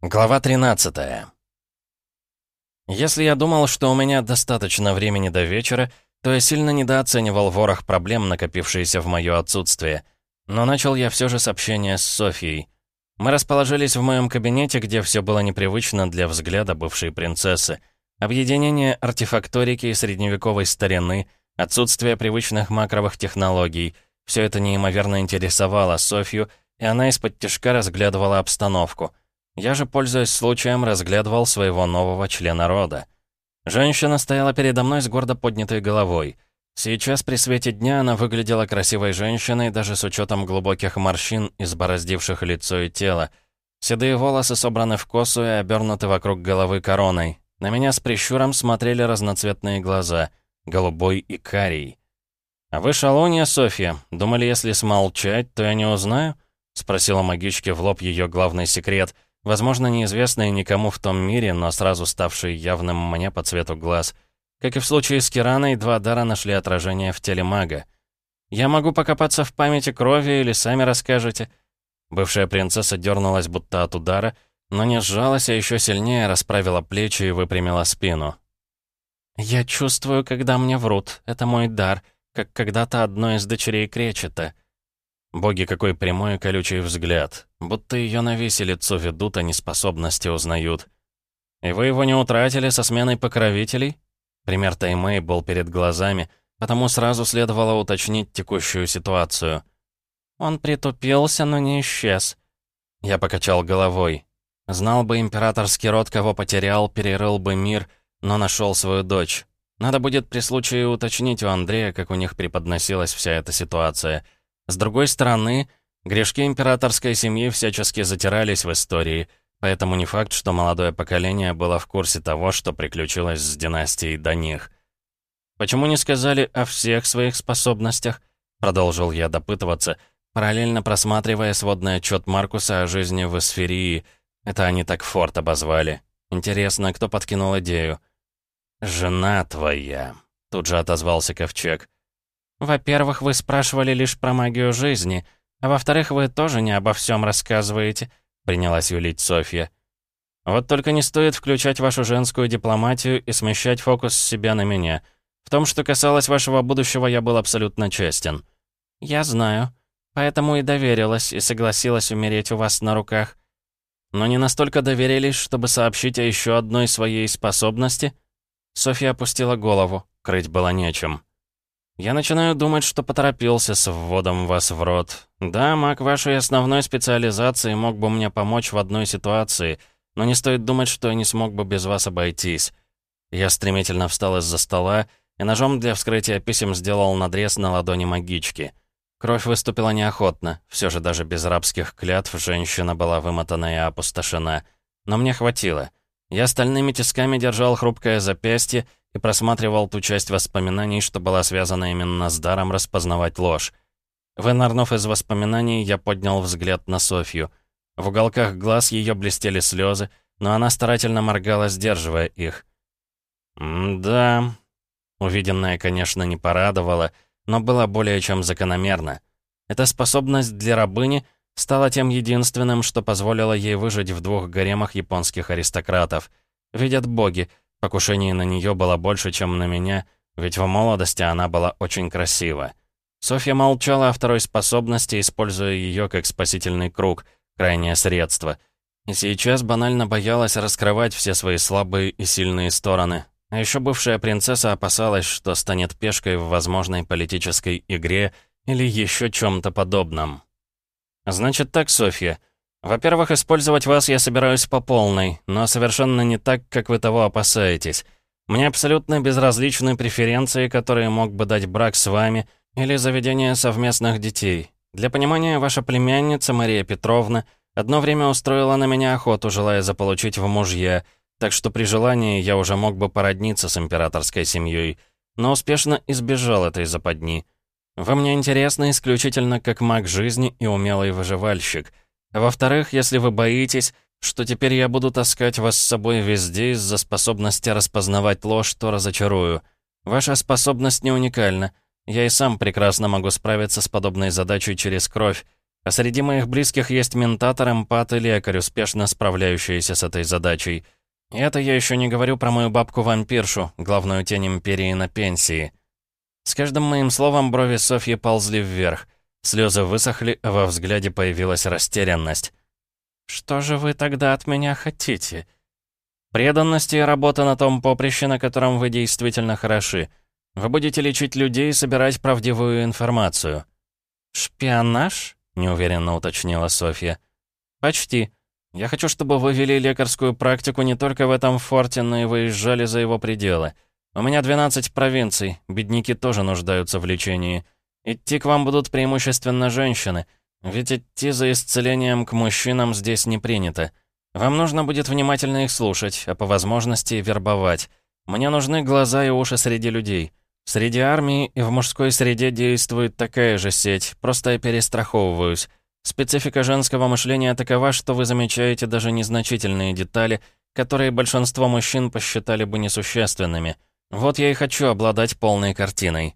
Глава 13 Если я думал, что у меня достаточно времени до вечера, то я сильно недооценивал ворох проблем, накопившиеся в моё отсутствие. Но начал я все же с общения с Софией. Мы расположились в моем кабинете, где все было непривычно для взгляда бывшей принцессы. Объединение артефакторики и средневековой старины, отсутствие привычных макровых технологий — все это неимоверно интересовало Софью, и она из-под тяжка разглядывала обстановку — я же, пользуясь случаем, разглядывал своего нового члена рода. Женщина стояла передо мной с гордо поднятой головой. Сейчас при свете дня она выглядела красивой женщиной, даже с учетом глубоких морщин, избороздивших лицо и тело. Седые волосы собраны в косу и обернуты вокруг головы короной. На меня с прищуром смотрели разноцветные глаза, голубой и карий. «А вы шалунья, Софья? Думали, если смолчать, то я не узнаю?» — спросила магичке в лоб ее главный секрет — Возможно, неизвестные никому в том мире, но сразу ставший явным мне по цвету глаз. Как и в случае с Кираной, два дара нашли отражение в теле мага. «Я могу покопаться в памяти крови или сами расскажете?» Бывшая принцесса дернулась будто от удара, но не сжалась, а еще сильнее расправила плечи и выпрямила спину. «Я чувствую, когда мне врут. Это мой дар, как когда-то одной из дочерей Кречета». Боги, какой прямой и колючий взгляд. Будто ее на виселицу ведут, а неспособности узнают. «И вы его не утратили со сменой покровителей?» Пример Таймэй был перед глазами, потому сразу следовало уточнить текущую ситуацию. «Он притупился, но не исчез». Я покачал головой. Знал бы императорский род, кого потерял, перерыл бы мир, но нашел свою дочь. Надо будет при случае уточнить у Андрея, как у них преподносилась вся эта ситуация — с другой стороны, грешки императорской семьи всячески затирались в истории, поэтому не факт, что молодое поколение было в курсе того, что приключилось с династией до них. «Почему не сказали о всех своих способностях?» Продолжил я допытываться, параллельно просматривая сводный отчет Маркуса о жизни в Эсферии. Это они так форт обозвали. Интересно, кто подкинул идею? «Жена твоя», — тут же отозвался Ковчег. «Во-первых, вы спрашивали лишь про магию жизни, а во-вторых, вы тоже не обо всем рассказываете», — принялась юлить Софья. «Вот только не стоит включать вашу женскую дипломатию и смещать фокус с себя на меня. В том, что касалось вашего будущего, я был абсолютно честен». «Я знаю. Поэтому и доверилась, и согласилась умереть у вас на руках. Но не настолько доверились, чтобы сообщить о еще одной своей способности?» Софья опустила голову, крыть было нечем. Я начинаю думать, что поторопился с вводом вас в рот. Да, маг вашей основной специализации мог бы мне помочь в одной ситуации, но не стоит думать, что я не смог бы без вас обойтись. Я стремительно встал из-за стола и ножом для вскрытия писем сделал надрез на ладони магички. Кровь выступила неохотно, все же даже без рабских клятв женщина была вымотана и опустошена. Но мне хватило. Я стальными тисками держал хрупкое запястье и просматривал ту часть воспоминаний, что была связана именно с даром распознавать ложь. Вынырнув из воспоминаний, я поднял взгляд на Софью. В уголках глаз ее блестели слезы, но она старательно моргала, сдерживая их. «Да...» Увиденное, конечно, не порадовало, но было более чем закономерно. Эта способность для рабыни стала тем единственным, что позволило ей выжить в двух гаремах японских аристократов. Видят боги, Покушений на нее было больше, чем на меня, ведь в молодости она была очень красива. Софья молчала о второй способности, используя ее как спасительный круг, крайнее средство. И сейчас банально боялась раскрывать все свои слабые и сильные стороны. А еще бывшая принцесса опасалась, что станет пешкой в возможной политической игре или еще чем-то подобном. «Значит так, Софья, во-первых, использовать вас я собираюсь по полной, но совершенно не так, как вы того опасаетесь. Мне абсолютно безразличны преференции, которые мог бы дать брак с вами или заведение совместных детей. Для понимания, ваша племянница Мария Петровна одно время устроила на меня охоту, желая заполучить в мужья, так что при желании я уже мог бы породниться с императорской семьей, но успешно избежал этой западни. Вы мне интересны исключительно как маг жизни и умелый выживальщик — во-вторых, если вы боитесь, что теперь я буду таскать вас с собой везде из-за способности распознавать ложь, то разочарую. Ваша способность не уникальна. Я и сам прекрасно могу справиться с подобной задачей через кровь. А среди моих близких есть ментатор, эмпат и лекарь, успешно справляющиеся с этой задачей. И это я еще не говорю про мою бабку-вампиршу, главную тень Империи на пенсии. С каждым моим словом брови Софьи ползли вверх. Слезы высохли, а во взгляде появилась растерянность. «Что же вы тогда от меня хотите?» «Преданность и работа на том поприще, на котором вы действительно хороши. Вы будете лечить людей и собирать правдивую информацию». «Шпионаж?» — неуверенно уточнила Софья. «Почти. Я хочу, чтобы вы вели лекарскую практику не только в этом форте, но и выезжали за его пределы. У меня 12 провинций, бедняки тоже нуждаются в лечении. Идти к вам будут преимущественно женщины, ведь идти за исцелением к мужчинам здесь не принято. Вам нужно будет внимательно их слушать, а по возможности вербовать. Мне нужны глаза и уши среди людей. Среди армии и в мужской среде действует такая же сеть, просто я перестраховываюсь. Специфика женского мышления такова, что вы замечаете даже незначительные детали, которые большинство мужчин посчитали бы несущественными. Вот я и хочу обладать полной картиной.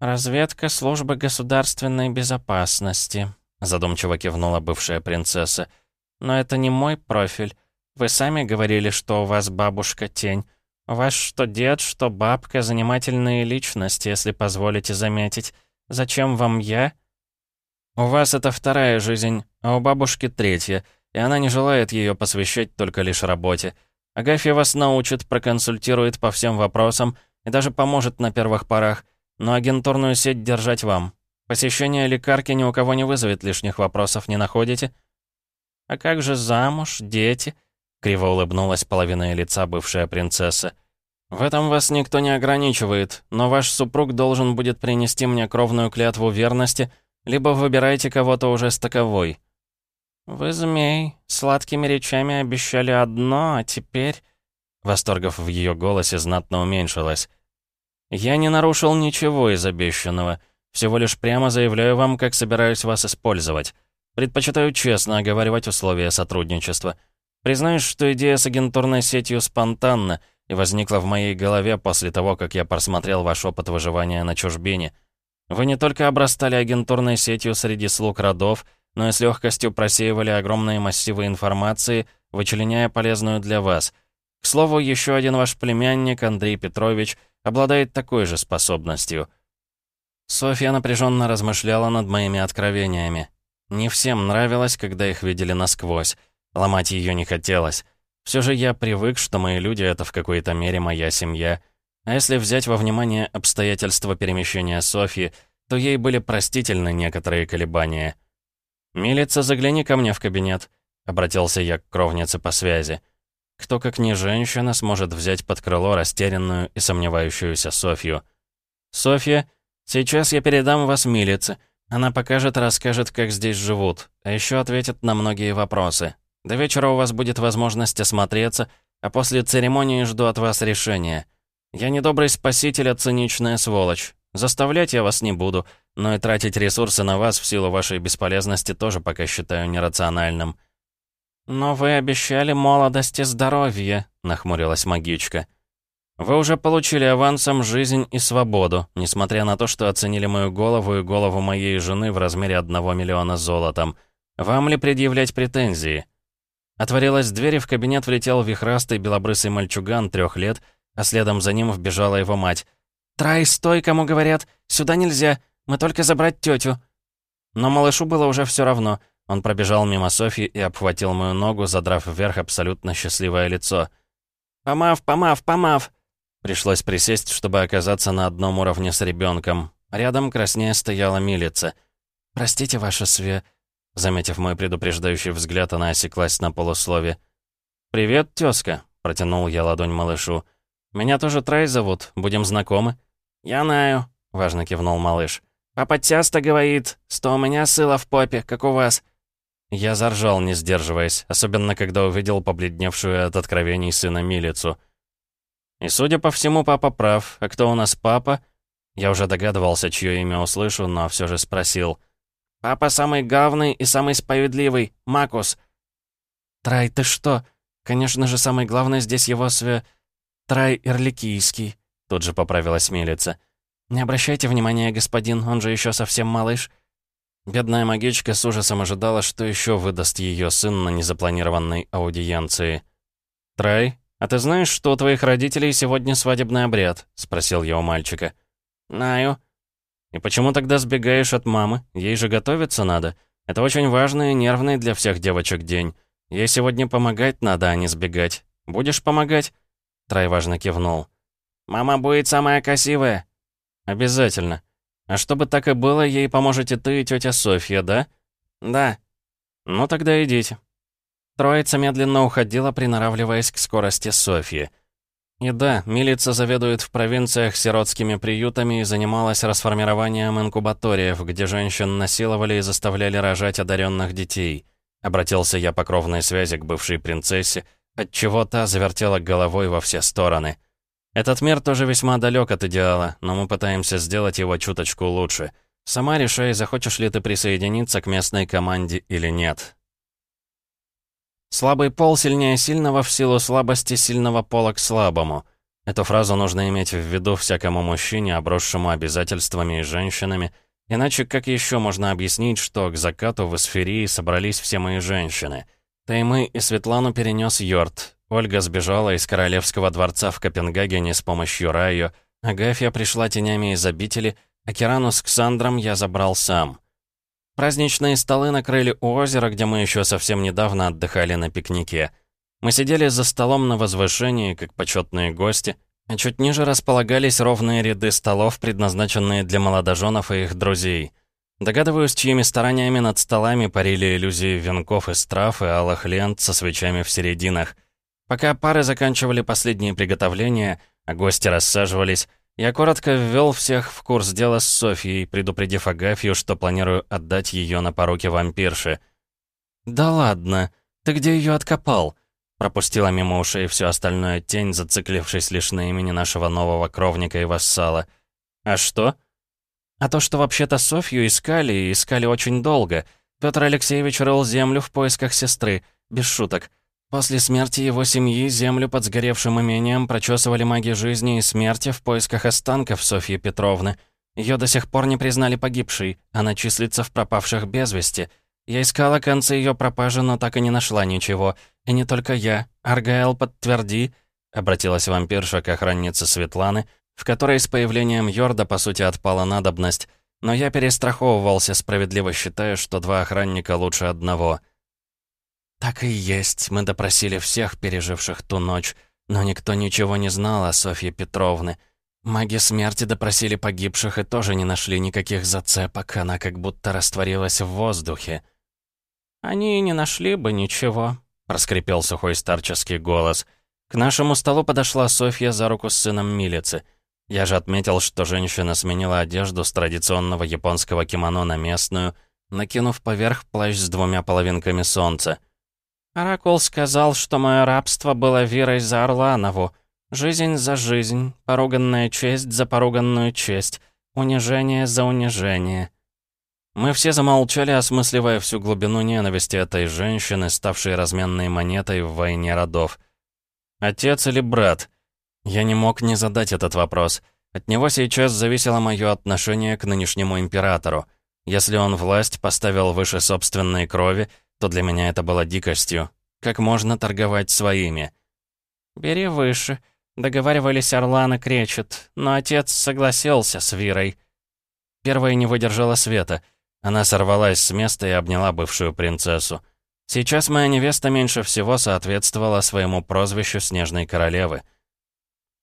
«Разведка службы государственной безопасности», задумчиво кивнула бывшая принцесса. «Но это не мой профиль. Вы сами говорили, что у вас бабушка-тень. У вас что дед, что бабка, занимательные личности, если позволите заметить. Зачем вам я?» «У вас это вторая жизнь, а у бабушки третья, и она не желает ее посвящать только лишь работе. Агафья вас научит, проконсультирует по всем вопросам и даже поможет на первых порах, но агентурную сеть держать вам. Посещение лекарки ни у кого не вызовет лишних вопросов, не находите?» «А как же замуж, дети?» — криво улыбнулась половина лица бывшая принцесса. «В этом вас никто не ограничивает, но ваш супруг должен будет принести мне кровную клятву верности — либо выбирайте кого-то уже с таковой». «Вы, змей, сладкими речами обещали одно, а теперь...» Восторгов в ее голосе знатно уменьшилось. «Я не нарушил ничего из обещанного. Всего лишь прямо заявляю вам, как собираюсь вас использовать. Предпочитаю честно оговаривать условия сотрудничества. Признаюсь, что идея с агентурной сетью спонтанна и возникла в моей голове после того, как я просмотрел ваш опыт выживания на чужбине». Вы не только обрастали агентурной сетью среди слуг родов, но и с легкостью просеивали огромные массивы информации, вычленяя полезную для вас. К слову, еще один ваш племянник, Андрей Петрович, обладает такой же способностью. Софья напряженно размышляла над моими откровениями. Не всем нравилось, когда их видели насквозь. Ломать ее не хотелось. Все же я привык, что мои люди — это в какой-то мере моя семья — а если взять во внимание обстоятельства перемещения Софьи, то ей были простительны некоторые колебания. «Милица, загляни ко мне в кабинет», — обратился я к кровнице по связи. Кто, как не женщина, сможет взять под крыло растерянную и сомневающуюся Софью? «Софья, сейчас я передам вас милице. Она покажет и расскажет, как здесь живут, а еще ответит на многие вопросы. До вечера у вас будет возможность осмотреться, а после церемонии жду от вас решения». Я не добрый спаситель, а циничная сволочь. Заставлять я вас не буду, но и тратить ресурсы на вас в силу вашей бесполезности тоже пока считаю нерациональным». «Но вы обещали молодость и здоровье», — нахмурилась магичка. «Вы уже получили авансом жизнь и свободу, несмотря на то, что оценили мою голову и голову моей жены в размере одного миллиона золотом. Вам ли предъявлять претензии?» Отворилась дверь, и в кабинет влетел вихрастый белобрысый мальчуган трех лет — а следом за ним вбежала его мать. «Трай, стой, кому говорят! Сюда нельзя! Мы только забрать тетю!» Но малышу было уже все равно. Он пробежал мимо Софьи и обхватил мою ногу, задрав вверх абсолютно счастливое лицо. «Помав, помав, помав!» Пришлось присесть, чтобы оказаться на одном уровне с ребенком. Рядом краснее стояла милица. «Простите, ваша све...» Заметив мой предупреждающий взгляд, она осеклась на полуслове. «Привет, тёзка», — протянул я ладонь малышу. «Меня тоже Трай зовут, будем знакомы». «Я знаю», — важно кивнул малыш. «Папа часто говорит, что у меня сыла в попе, как у вас». Я заржал, не сдерживаясь, особенно когда увидел побледневшую от откровений сына Милицу. И, судя по всему, папа прав. А кто у нас папа? Я уже догадывался, чье имя услышу, но все же спросил. «Папа самый главный и самый справедливый, Макус». «Трай, ты что? Конечно же, самый главный здесь его све...» «Трай Ирликийский», — тут же поправилась милица. «Не обращайте внимания, господин, он же еще совсем малыш». Бедная магичка с ужасом ожидала, что еще выдаст ее сын на незапланированной аудиенции. «Трай, а ты знаешь, что у твоих родителей сегодня свадебный обряд?» — спросил я у мальчика. «Знаю». «И почему тогда сбегаешь от мамы? Ей же готовиться надо. Это очень важный и нервный для всех девочек день. Ей сегодня помогать надо, а не сбегать. Будешь помогать?» Трай важно кивнул. «Мама будет самая красивая». «Обязательно. А чтобы так и было, ей поможете ты и тетя Софья, да?» «Да». «Ну тогда идите». Троица медленно уходила, приноравливаясь к скорости Софьи. И да, милица заведует в провинциях сиротскими приютами и занималась расформированием инкубаториев, где женщин насиловали и заставляли рожать одаренных детей. Обратился я по кровной связи к бывшей принцессе, отчего та завертела головой во все стороны. Этот мир тоже весьма далек от идеала, но мы пытаемся сделать его чуточку лучше. Сама решай, захочешь ли ты присоединиться к местной команде или нет. Слабый пол сильнее сильного в силу слабости сильного пола к слабому. Эту фразу нужно иметь в виду всякому мужчине, обросшему обязательствами и женщинами, иначе как еще можно объяснить, что к закату в эсферии собрались все мои женщины? Таймы и Светлану перенес Йорт, Ольга сбежала из королевского дворца в Копенгагене с помощью Райо, Агафья пришла тенями из обители, а Кирану с Ксандром я забрал сам. Праздничные столы накрыли у озера, где мы еще совсем недавно отдыхали на пикнике. Мы сидели за столом на возвышении, как почетные гости, а чуть ниже располагались ровные ряды столов, предназначенные для молодоженов и их друзей. Догадываюсь, чьими стараниями над столами парили иллюзии венков из трав и алых лент со свечами в серединах — Пока пары заканчивали последние приготовления, а гости рассаживались, я коротко ввел всех в курс дела с Софией, предупредив Агафью, что планирую отдать ее на пороки вампирши. «Да ладно, ты где ее откопал?» Пропустила мимо ушей все остальное тень, зациклившись лишь на имени нашего нового кровника и вассала. «А что?» «А то, что вообще-то Софью искали, и искали очень долго. Петр Алексеевич рыл землю в поисках сестры, без шуток. После смерти его семьи землю под сгоревшим имением прочесывали маги жизни и смерти в поисках останков Софьи Петровны. Ее до сих пор не признали погибшей, она числится в пропавших без вести. Я искала концы ее пропажи, но так и не нашла ничего. И не только я. Аргаэл, подтверди, обратилась вампирша к охраннице Светланы, в которой с появлением Йорда, по сути, отпала надобность. Но я перестраховывался, справедливо считая, что два охранника лучше одного — «Так и есть. Мы допросили всех, переживших ту ночь, но никто ничего не знал о Софье Петровне. Маги смерти допросили погибших и тоже не нашли никаких зацепок, она как будто растворилась в воздухе». «Они не нашли бы ничего», — проскрипел сухой старческий голос. К нашему столу подошла Софья за руку с сыном Милицы. Я же отметил, что женщина сменила одежду с традиционного японского кимоно на местную, накинув поверх плащ с двумя половинками солнца. Оракул сказал, что мое рабство было верой за Орланову. Жизнь за жизнь, поруганная честь за поруганную честь, унижение за унижение. Мы все замолчали, осмысливая всю глубину ненависти этой женщины, ставшей разменной монетой в войне родов. Отец или брат? Я не мог не задать этот вопрос. От него сейчас зависело мое отношение к нынешнему императору. Если он власть поставил выше собственной крови, то для меня это было дикостью. Как можно торговать своими? «Бери выше», — договаривались Орлан и Кречет, но отец согласился с Вирой. Первая не выдержала света. Она сорвалась с места и обняла бывшую принцессу. Сейчас моя невеста меньше всего соответствовала своему прозвищу Снежной Королевы.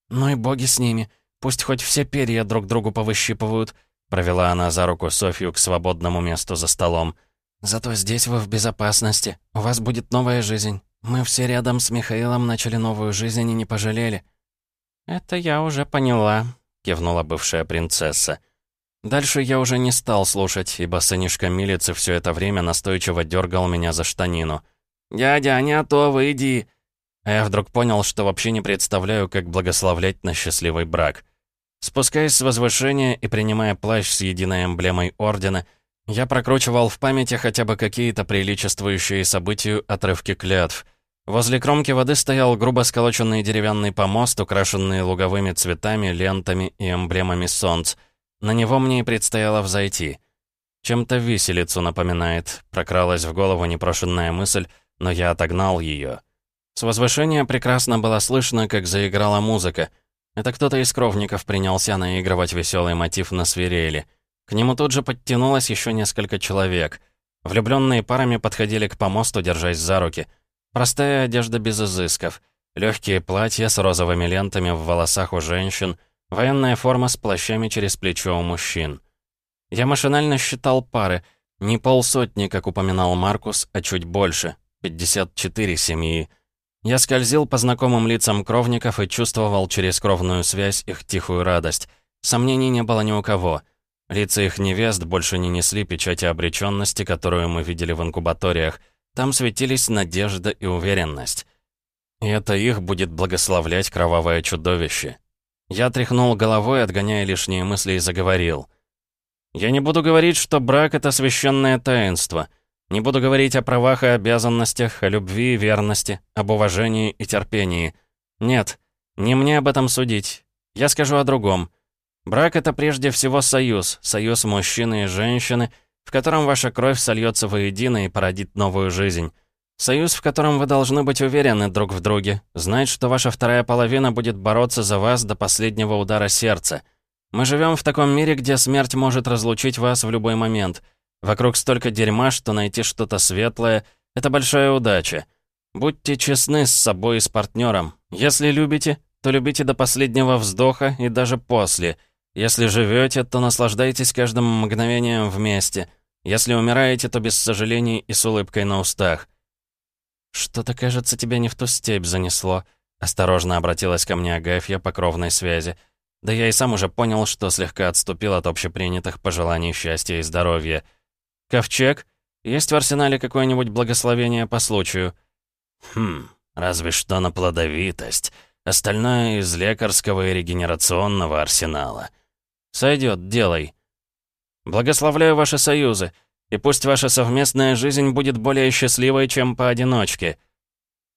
«Ну и боги с ними. Пусть хоть все перья друг другу повыщипывают», — провела она за руку Софью к свободному месту за столом. Зато здесь вы в безопасности. У вас будет новая жизнь. Мы все рядом с Михаилом начали новую жизнь и не пожалели». «Это я уже поняла», — кивнула бывшая принцесса. Дальше я уже не стал слушать, ибо сынишка милицы все это время настойчиво дергал меня за штанину. «Дядя, не то, выйди!» А я вдруг понял, что вообще не представляю, как благословлять на счастливый брак. Спускаясь с возвышения и принимая плащ с единой эмблемой Ордена, я прокручивал в памяти хотя бы какие-то приличествующие событию отрывки клятв. Возле кромки воды стоял грубо сколоченный деревянный помост, украшенный луговыми цветами, лентами и эмблемами солнц. На него мне и предстояло взойти. Чем-то виселицу напоминает. Прокралась в голову непрошенная мысль, но я отогнал ее. С возвышения прекрасно было слышно, как заиграла музыка. Это кто-то из кровников принялся наигрывать веселый мотив на свирели. К нему тут же подтянулось еще несколько человек. Влюбленные парами подходили к помосту, держась за руки. Простая одежда без изысков. Легкие платья с розовыми лентами в волосах у женщин. Военная форма с плащами через плечо у мужчин. Я машинально считал пары. Не полсотни, как упоминал Маркус, а чуть больше. 54 семьи. Я скользил по знакомым лицам кровников и чувствовал через кровную связь их тихую радость. Сомнений не было ни у кого. Лица их невест больше не несли печати обреченности, которую мы видели в инкубаториях. Там светились надежда и уверенность. И это их будет благословлять кровавое чудовище. Я тряхнул головой, отгоняя лишние мысли, и заговорил. «Я не буду говорить, что брак — это священное таинство. Не буду говорить о правах и обязанностях, о любви и верности, об уважении и терпении. Нет, не мне об этом судить. Я скажу о другом. Брак — это прежде всего союз, союз мужчины и женщины, в котором ваша кровь сольется воедино и породит новую жизнь. Союз, в котором вы должны быть уверены друг в друге, знать, что ваша вторая половина будет бороться за вас до последнего удара сердца. Мы живем в таком мире, где смерть может разлучить вас в любой момент — Вокруг столько дерьма, что найти что-то светлое — это большая удача. Будьте честны с собой и с партнером. Если любите, то любите до последнего вздоха и даже после. Если живете, то наслаждайтесь каждым мгновением вместе. Если умираете, то без сожалений и с улыбкой на устах. «Что-то, кажется, тебя не в ту степь занесло», — осторожно обратилась ко мне Агафья по кровной связи. Да я и сам уже понял, что слегка отступил от общепринятых пожеланий счастья и здоровья — «Ковчег? Есть в арсенале какое-нибудь благословение по случаю?» «Хм, разве что на плодовитость. Остальное из лекарского и регенерационного арсенала». «Сойдет, делай». «Благословляю ваши союзы, и пусть ваша совместная жизнь будет более счастливой, чем поодиночке».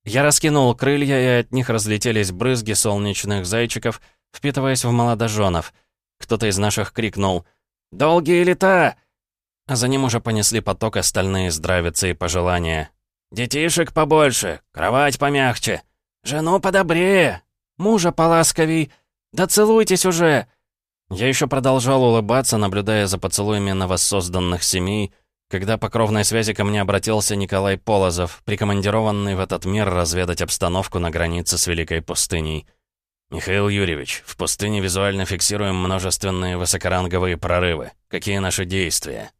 Я раскинул крылья, и от них разлетелись брызги солнечных зайчиков, впитываясь в молодоженов. Кто-то из наших крикнул «Долгие лета!» а за ним уже понесли поток остальные здравицы и пожелания. «Детишек побольше, кровать помягче, жену подобрее, мужа поласковей, да целуйтесь уже!» Я еще продолжал улыбаться, наблюдая за поцелуями новосозданных семей, когда по кровной связи ко мне обратился Николай Полозов, прикомандированный в этот мир разведать обстановку на границе с Великой пустыней. «Михаил Юрьевич, в пустыне визуально фиксируем множественные высокоранговые прорывы. Какие наши действия?»